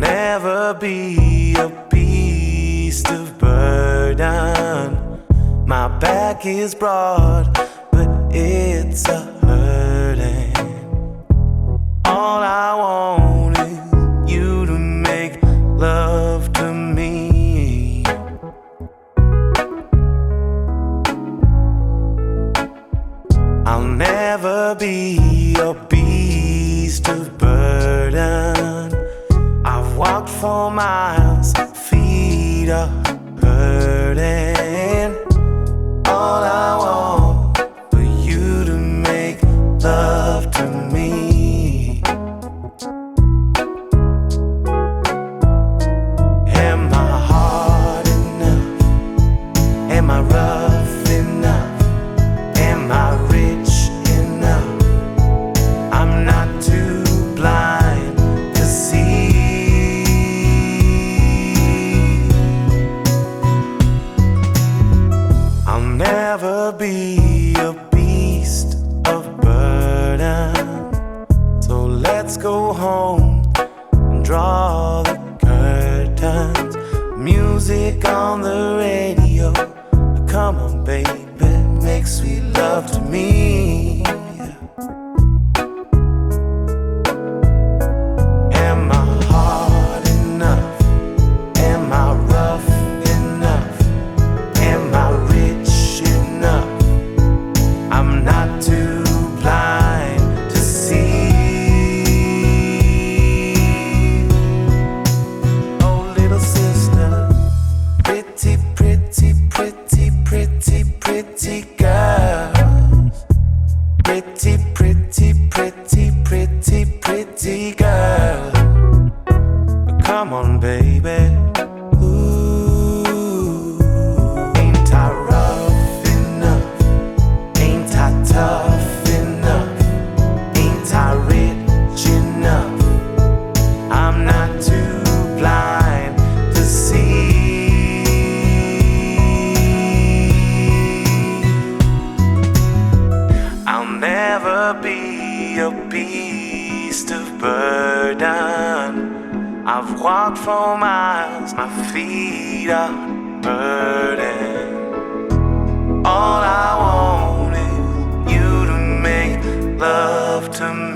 never be a beast of burden. My back is broad, but it's a hurting. All I want is you to make love to me. I'll never be a beast of burden. Walked for miles, feet are hurting. Be a beast of burden. So let's go home and draw the curtains. Music on the radio. Pretty, pretty, pretty, pretty, pretty be a beast of burden. I've walked for miles, my feet are burdened. All I want is you to make love to me.